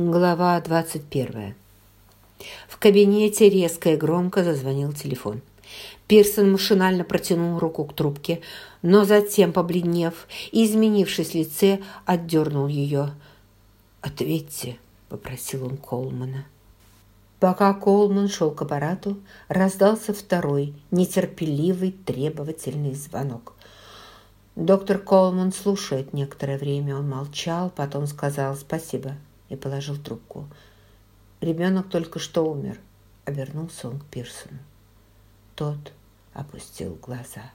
Глава 21. В кабинете резко и громко зазвонил телефон. Пирсон машинально протянул руку к трубке, но затем, побледнев и изменившись в лице, отдернул ее. «Ответьте», – попросил он Колмана. Пока Колман шел к аппарату, раздался второй, нетерпеливый, требовательный звонок. Доктор Колман слушает некоторое время. Он молчал, потом сказал «спасибо» и положил трубку. Ребенок только что умер. Обернулся он к Пирсону. Тот опустил глаза.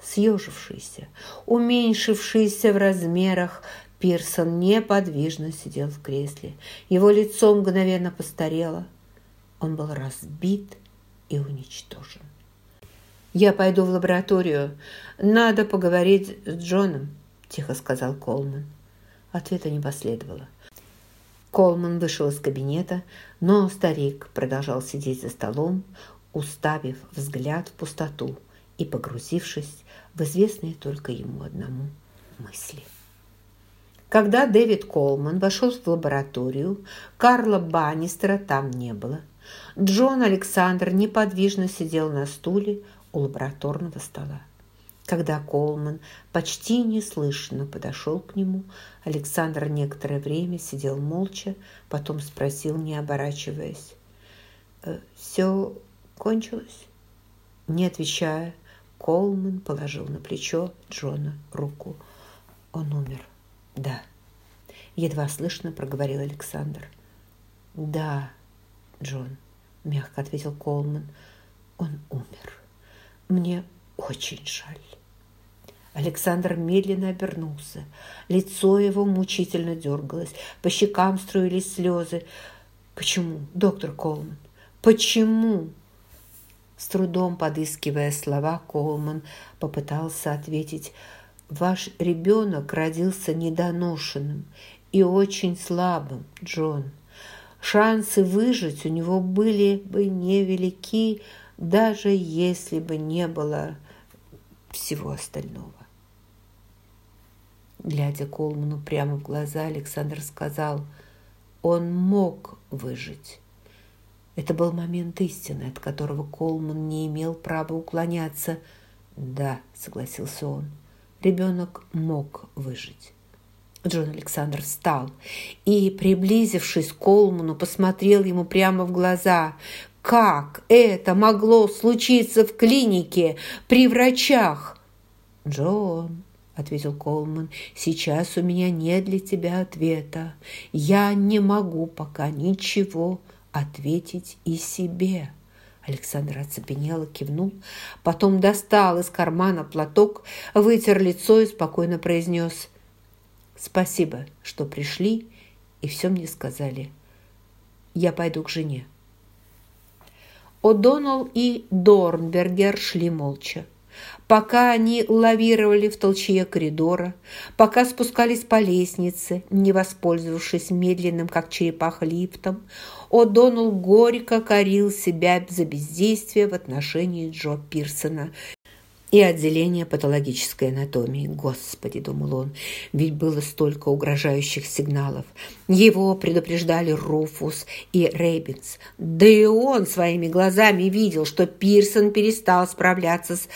Съежившийся, уменьшившийся в размерах, Пирсон неподвижно сидел в кресле. Его лицо мгновенно постарело. Он был разбит и уничтожен. «Я пойду в лабораторию. Надо поговорить с Джоном», – тихо сказал Колман. Ответа не последовало. Колман вышел из кабинета, но старик продолжал сидеть за столом, уставив взгляд в пустоту и погрузившись в известные только ему одному мысли. Когда Дэвид Колман вошел в лабораторию, Карла Баннистера там не было. Джон Александр неподвижно сидел на стуле у лабораторного стола. Когда Колман почти неслышно подошел к нему, Александр некоторое время сидел молча, потом спросил, не оборачиваясь. «Э, «Все кончилось?» Не отвечая, Колман положил на плечо Джона руку. «Он умер». «Да», — едва слышно проговорил Александр. «Да, Джон», — мягко ответил Колман, — «он умер. Мне очень жаль». Александр медленно обернулся. Лицо его мучительно дергалось, по щекам струились слезы. «Почему, доктор Колман? Почему?» С трудом подыскивая слова, Колман попытался ответить. «Ваш ребенок родился недоношенным и очень слабым, Джон. Шансы выжить у него были бы невелики, даже если бы не было всего остального. Глядя Колману прямо в глаза, Александр сказал, он мог выжить. Это был момент истины, от которого Колман не имел права уклоняться. «Да», — согласился он, — «ребенок мог выжить». Джон Александр встал и, приблизившись к Колману, посмотрел ему прямо в глаза. «Как это могло случиться в клинике при врачах?» «Джон», – ответил Колман. «Сейчас у меня нет для тебя ответа. Я не могу пока ничего ответить и себе». Александр оцепенел кивнул, потом достал из кармана платок, вытер лицо и спокойно произнес «Спасибо, что пришли и все мне сказали. Я пойду к жене». О'Доннелл и Дорнбергер шли молча. Пока они лавировали в толчье коридора, пока спускались по лестнице, не воспользовавшись медленным, как черепаха, лифтом, О'Доннелл горько корил себя за бездействие в отношении Джо Пирсона, и отделение патологической анатомии. Господи, думал он, ведь было столько угрожающих сигналов. Его предупреждали Руфус и Рейбинс. Да и он своими глазами видел, что Пирсон перестал справляться с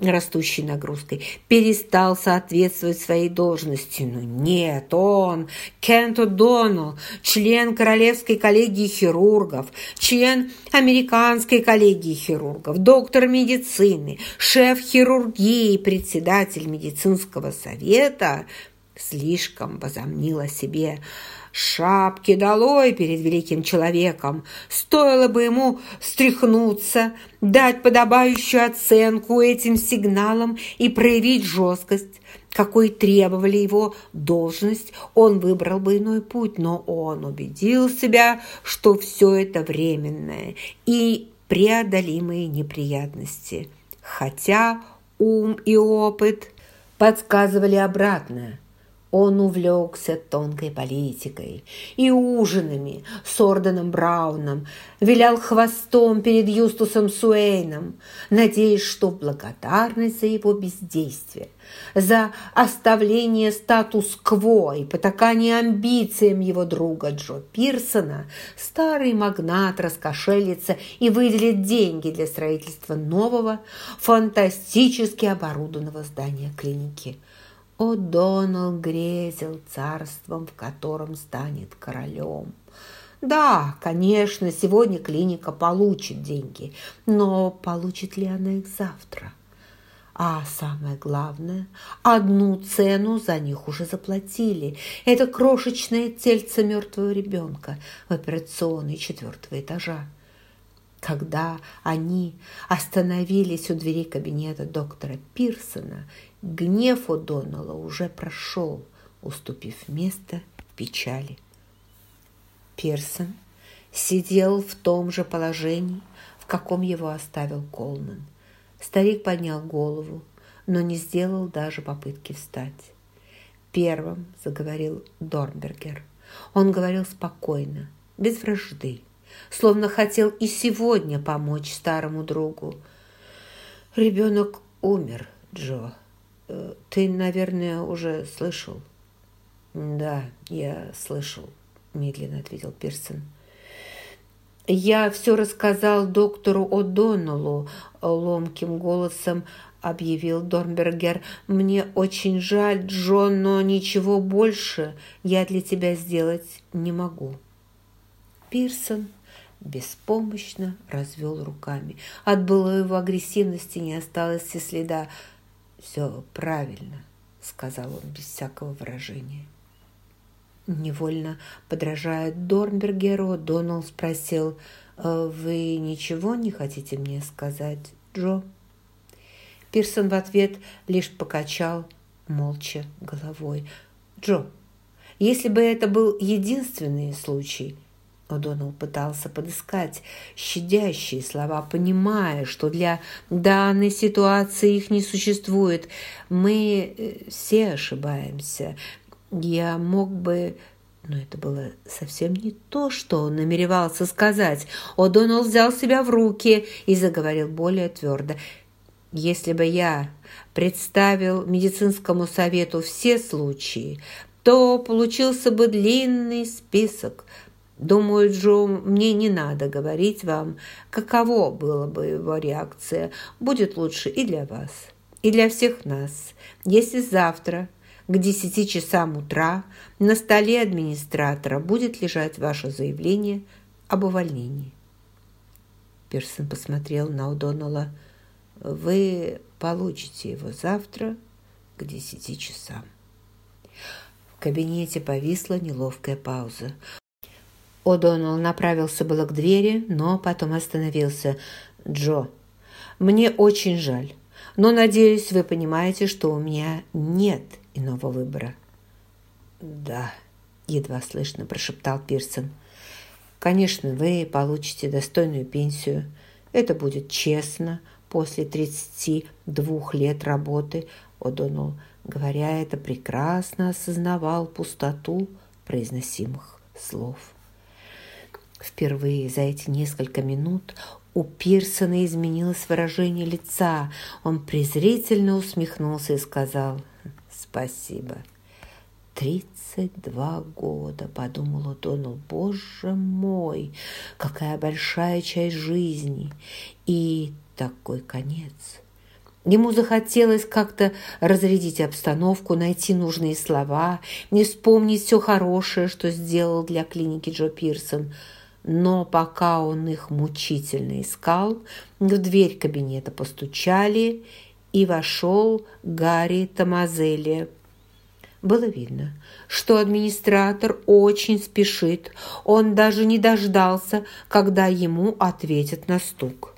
растущей нагрузкой, перестал соответствовать своей должности. Но нет, он, Кент О'Доннелл, член Королевской коллегии хирургов, член Американской коллегии хирургов, доктор медицины, шеф хирургии, председатель медицинского совета, слишком возомнил о себе – Шапки долой перед великим человеком. Стоило бы ему стряхнуться, дать подобающую оценку этим сигналам и проявить жесткость, какой требовали его должность, он выбрал бы иной путь, но он убедил себя, что все это временное и преодолимые неприятности. Хотя ум и опыт подсказывали обратное – Он увлекся тонкой политикой и ужинами с Орденом Брауном, вилял хвостом перед Юстусом Суэйном, надеясь, что благодарность за его бездействие, за оставление статус-кво и потакание амбициям его друга Джо Пирсона, старый магнат раскошелится и выделит деньги для строительства нового, фантастически оборудованного здания клиники – О'Доннелл грезил царством, в котором станет королем. Да, конечно, сегодня клиника получит деньги, но получит ли она их завтра? А самое главное, одну цену за них уже заплатили. Это крошечное тельце мертвого ребенка в операционной четвертого этажа. Когда они остановились у двери кабинета доктора Пирсона, гнев О'Доннелла уже прошел, уступив место печали. Пирсон сидел в том же положении, в каком его оставил Колман. Старик поднял голову, но не сделал даже попытки встать. Первым заговорил Дорнбергер. Он говорил спокойно, без вражды словно хотел и сегодня помочь старому другу. «Ребенок умер, Джо. Э, ты, наверное, уже слышал?» «Да, я слышал», – медленно ответил Пирсон. «Я все рассказал доктору О'Доннеллу», – ломким голосом объявил Дорнбергер. «Мне очень жаль, Джон, но ничего больше я для тебя сделать не могу». Пирсон беспомощно развел руками. От былой его агрессивности не осталось и следа. «Все правильно», — сказал он без всякого выражения. Невольно подражая Дорнбергеру, Доналд спросил, «Э, «Вы ничего не хотите мне сказать, Джо?» Пирсон в ответ лишь покачал молча головой. «Джо, если бы это был единственный случай, О'Доннелл пытался подыскать щадящие слова, понимая, что для данной ситуации их не существует. Мы э, все ошибаемся. Я мог бы... Но это было совсем не то, что он намеревался сказать. О'Доннелл взял себя в руки и заговорил более твердо. «Если бы я представил медицинскому совету все случаи, то получился бы длинный список – Думаю, Джо, мне не надо говорить вам, каково была бы его реакция. Будет лучше и для вас, и для всех нас, если завтра к десяти часам утра на столе администратора будет лежать ваше заявление об увольнении. Персон посмотрел на Удонала. Вы получите его завтра к десяти часам. В кабинете повисла неловкая пауза. О'Доннелл направился было к двери, но потом остановился. «Джо, мне очень жаль, но, надеюсь, вы понимаете, что у меня нет иного выбора». «Да», – едва слышно прошептал Пирсон. «Конечно, вы получите достойную пенсию. Это будет честно после 32 лет работы». О'Доннелл, говоря это, прекрасно осознавал пустоту произносимых слов. Впервые за эти несколько минут у Пирсона изменилось выражение лица. Он презрительно усмехнулся и сказал «Спасибо». «Тридцать два года», — подумал Донал, — «боже мой, какая большая часть жизни и такой конец». Ему захотелось как-то разрядить обстановку, найти нужные слова, не вспомнить все хорошее, что сделал для клиники Джо Пирсон — но пока он их мучительно искал, в дверь кабинета постучали, и вошел Гарри Томазелли. Было видно, что администратор очень спешит, он даже не дождался, когда ему ответят на стук.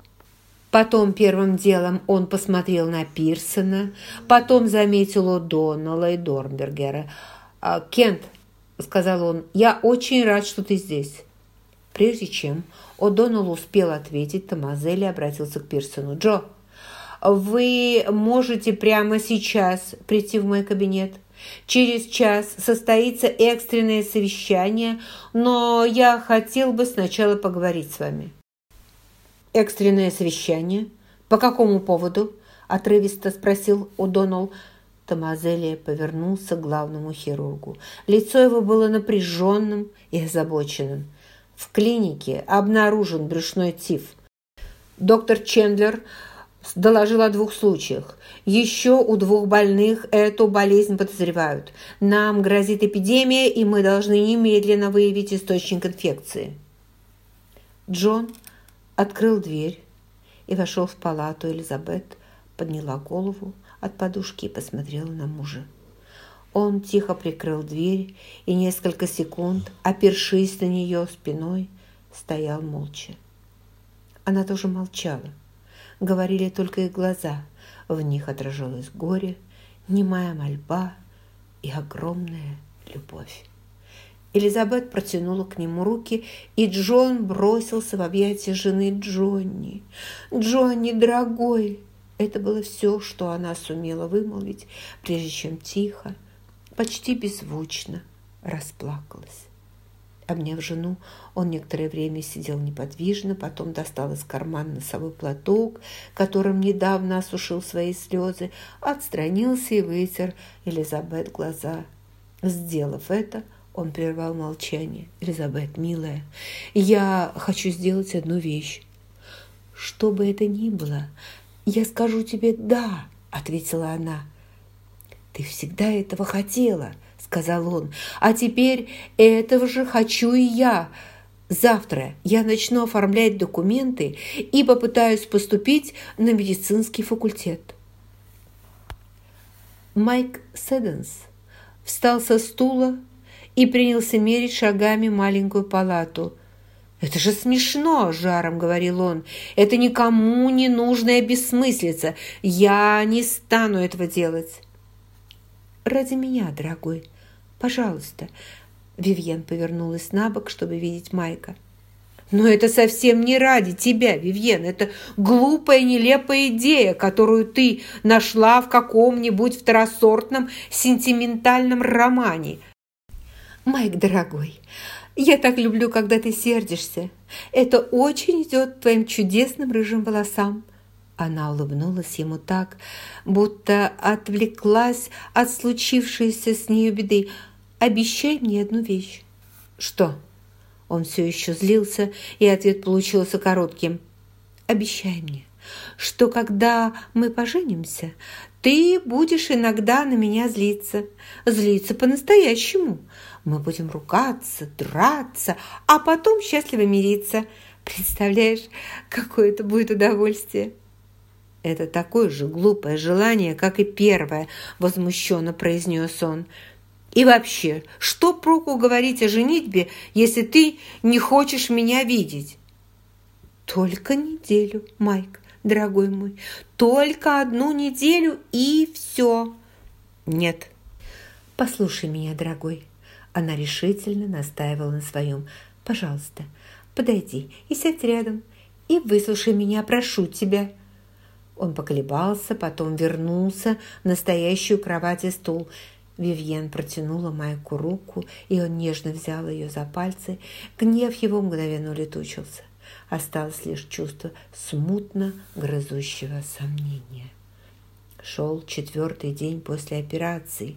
Потом первым делом он посмотрел на Пирсона, потом заметил О'Доннелла и Дорнбергера. «А, «Кент», — сказал он, — «я очень рад, что ты здесь». Прежде чем О'Доннелл успел ответить, Томазелли обратился к Пирсону. «Джо, вы можете прямо сейчас прийти в мой кабинет. Через час состоится экстренное совещание, но я хотел бы сначала поговорить с вами». «Экстренное совещание? По какому поводу?» – отрывисто спросил О'Доннелл. Томазелия повернулся к главному хирургу. Лицо его было напряженным и озабоченным. В клинике обнаружен брюшной тиф. Доктор Чендлер доложил о двух случаях. Еще у двух больных эту болезнь подозревают. Нам грозит эпидемия, и мы должны немедленно выявить источник инфекции. Джон открыл дверь и вошел в палату. Элизабет подняла голову от подушки и посмотрела на мужа. Он тихо прикрыл дверь и несколько секунд, опершись на нее спиной, стоял молча. Она тоже молчала. Говорили только их глаза. В них отражалось горе, немая мольба и огромная любовь. Элизабет протянула к нему руки, и Джон бросился в объятия жены Джонни. «Джонни, дорогой!» Это было все, что она сумела вымолвить, прежде чем тихо, почти беззвучно расплакалась. Обняв жену, он некоторое время сидел неподвижно, потом достал из кармана носовой платок, которым недавно осушил свои слезы, отстранился и вытер Элизабет глаза. Сделав это, он прервал молчание. «Элизабет, милая, я хочу сделать одну вещь. Что бы это ни было, я скажу тебе «да», — ответила она. «Ты всегда этого хотела», — сказал он. «А теперь этого же хочу и я. Завтра я начну оформлять документы и попытаюсь поступить на медицинский факультет». Майк Седенс встал со стула и принялся мерить шагами маленькую палату. «Это же смешно!» – жаром говорил он. «Это никому не нужная бессмыслица. Я не стану этого делать». «Ради меня, дорогой, пожалуйста». Вивьен повернулась на бок, чтобы видеть Майка. «Но это совсем не ради тебя, Вивьен. Это глупая, нелепая идея, которую ты нашла в каком-нибудь второсортном сентиментальном романе». «Майк, дорогой, я так люблю, когда ты сердишься. Это очень идет твоим чудесным рыжим волосам. Она улыбнулась ему так, будто отвлеклась от случившейся с нею беды. «Обещай мне одну вещь». «Что?» Он все еще злился, и ответ получился коротким. «Обещай мне, что когда мы поженимся, ты будешь иногда на меня злиться. Злиться по-настоящему. Мы будем ругаться, драться, а потом счастливо мириться. Представляешь, какое это будет удовольствие?» «Это такое же глупое желание, как и первое», – возмущенно произнес он. «И вообще, что проку говорить о женитьбе, если ты не хочешь меня видеть?» «Только неделю, Майк, дорогой мой, только одну неделю и все». «Нет». «Послушай меня, дорогой». Она решительно настаивала на своем. «Пожалуйста, подойди и сядь рядом, и выслушай меня, прошу тебя». Он поколебался, потом вернулся в настоящую кровать и стул. Вивьен протянула Майку руку, и он нежно взял ее за пальцы. Гнев его мгновенно улетучился. Осталось лишь чувство смутно грызущего сомнения. Шел четвертый день после операции.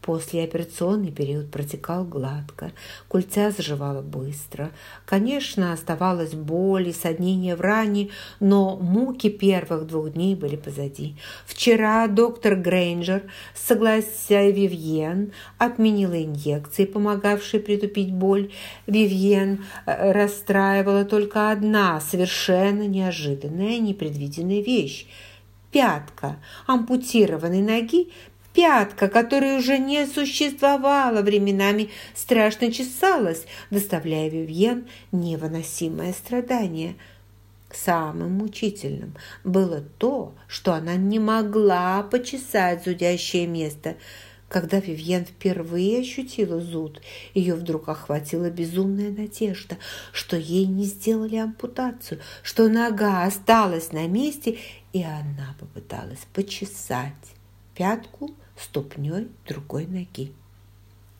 Послеоперационный период протекал гладко, культя заживала быстро. Конечно, оставалась боль и соднение в ране, но муки первых двух дней были позади. Вчера доктор Грейнджер, согласия Вивьен, отменила инъекции, помогавшие притупить боль. Вивьен э, расстраивала только одна совершенно неожиданная, непредвиденная вещь – пятка ампутированной ноги, пятка, которая уже не существовала временами, страшно чесалась, доставляя Вивьен невыносимое страдание. Самым мучительным было то, что она не могла почесать зудящее место – когда Вивьен впервые ощутила зуд, ее вдруг охватила безумная надежда, что ей не сделали ампутацию, что нога осталась на месте, и она попыталась почесать пятку ступней другой ноги.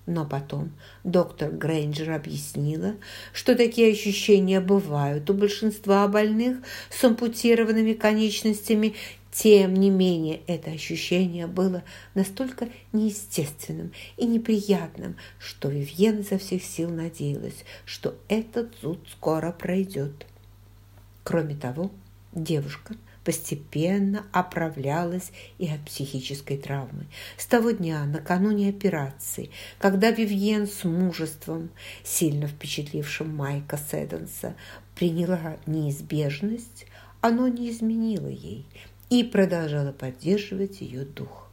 Но потом доктор Грейнджер объяснила, что такие ощущения бывают у большинства больных с ампутированными конечностями. Тем не менее, это ощущение было настолько неестественным и неприятным, что Вивьен изо всех сил надеялась, что этот зуд скоро пройдет. Кроме того, девушка постепенно оправлялась и от психической травмы. С того дня, накануне операции, когда Вивьен с мужеством, сильно впечатлившим Майка Седенса, приняла неизбежность, оно не изменило ей и продолжало поддерживать ее дух.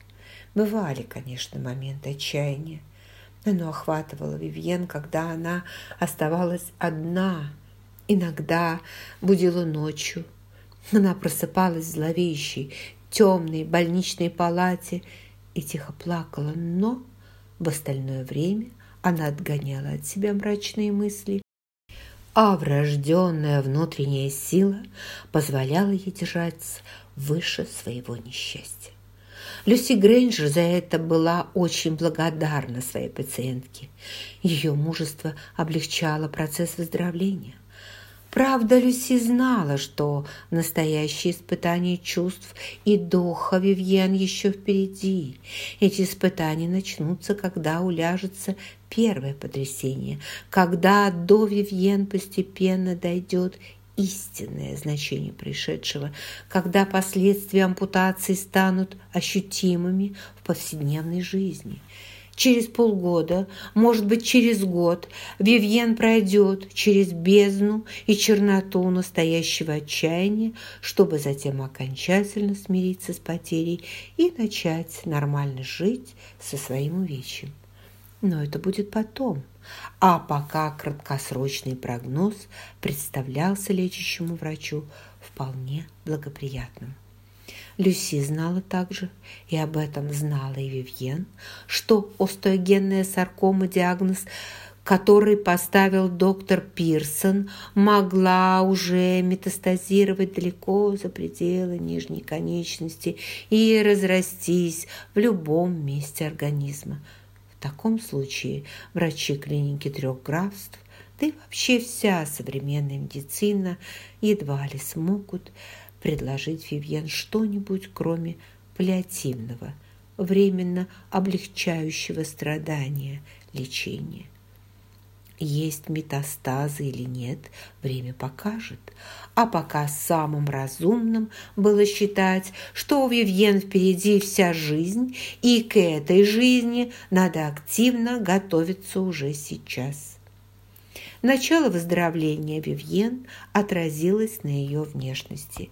Бывали, конечно, моменты отчаяния. Оно охватывало Вивьен, когда она оставалась одна, иногда будила ночью, она просыпалась в зловещей, темной больничной палате и тихо плакала, но в остальное время она отгоняла от себя мрачные мысли, а врожденная внутренняя сила позволяла ей держаться выше своего несчастья. Люси Грейнджер за это была очень благодарна своей пациентке. Ее мужество облегчало процесс выздоровления. Правда, Люси знала, что настоящее испытание чувств и духа Вивьен еще впереди. Эти испытания начнутся, когда уляжется первое потрясение, когда до Вивьен постепенно дойдет истинное значение происшедшего, когда последствия ампутации станут ощутимыми в повседневной жизни – Через полгода, может быть, через год Вивьен пройдет через бездну и черноту настоящего отчаяния, чтобы затем окончательно смириться с потерей и начать нормально жить со своим увечьем. Но это будет потом. А пока краткосрочный прогноз представлялся лечащему врачу вполне благоприятным. Люси знала также, и об этом знала и Вивьен, что остеогенная саркома диагноз, который поставил доктор Пирсон, могла уже метастазировать далеко за пределы нижней конечности и разрастись в любом месте организма. В таком случае врачи клиники трех графств, да и вообще вся современная медицина едва ли смогут предложить Вивьен что-нибудь, кроме паллиативного, временно облегчающего страдания лечения. Есть метастазы или нет, время покажет. А пока самым разумным было считать, что у Вивьен впереди вся жизнь, и к этой жизни надо активно готовиться уже сейчас. Начало выздоровления Вивьен отразилось на ее внешности.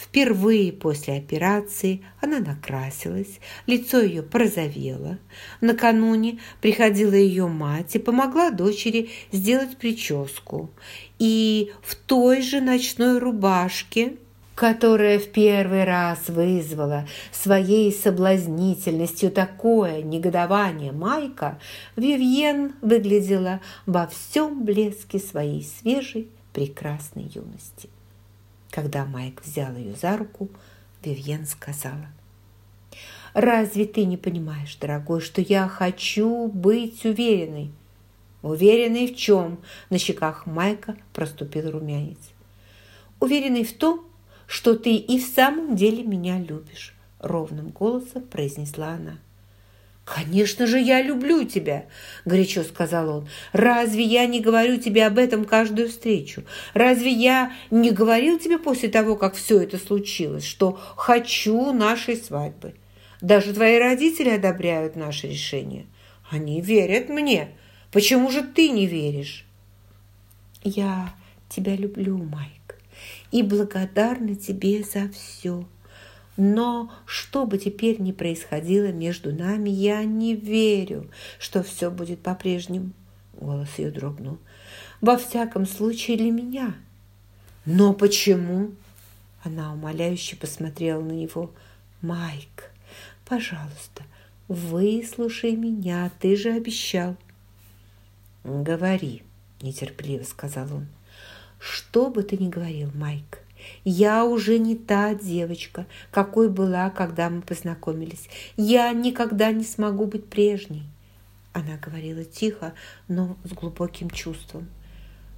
Впервые после операции она накрасилась, лицо ее порозовело. Накануне приходила ее мать и помогла дочери сделать прическу. И в той же ночной рубашке которая в первый раз вызвала своей соблазнительностью такое негодование Майка, Вивьен выглядела во всем блеске своей свежей, прекрасной юности. Когда Майк взял ее за руку, Вивьен сказала, «Разве ты не понимаешь, дорогой, что я хочу быть уверенной?» «Уверенной в чем?» На щеках Майка проступил румянец. «Уверенной в том, что ты и в самом деле меня любишь», – ровным голосом произнесла она. «Конечно же, я люблю тебя!» – горячо сказал он. «Разве я не говорю тебе об этом каждую встречу? Разве я не говорил тебе после того, как все это случилось, что хочу нашей свадьбы? Даже твои родители одобряют наше решение. Они верят мне. Почему же ты не веришь?» «Я тебя люблю, Майк и благодарна тебе за все. Но что бы теперь ни происходило между нами, я не верю, что все будет по-прежнему. Голос ее дрогнул. Во всяком случае для меня. Но почему? Она умоляюще посмотрела на него. Майк, пожалуйста, выслушай меня, ты же обещал. Говори, нетерпеливо сказал он. Что бы ты ни говорил, Майк, Я уже не та девочка, какой была, когда мы познакомились. Я никогда не смогу быть прежней. Она говорила тихо, но с глубоким чувством.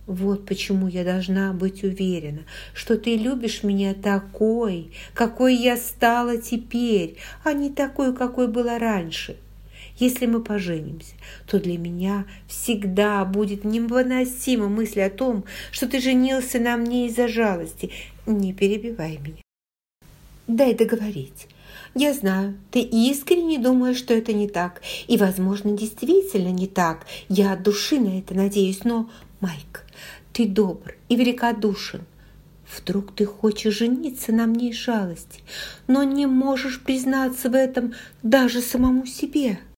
Вот почему я должна быть уверена, что ты любишь меня такой, какой я стала теперь, а не такой, какой была раньше. Если мы поженимся, то для меня всегда будет невыносима мысль о том, что ты женился на мне из-за жалости. Не перебивай меня. Дай договорить. Я знаю, ты искренне думаешь, что это не так. И, возможно, действительно не так. Я от души на это надеюсь. Но, Майк, ты добр и великодушен. Вдруг ты хочешь жениться на мне из жалости, но не можешь признаться в этом даже самому себе.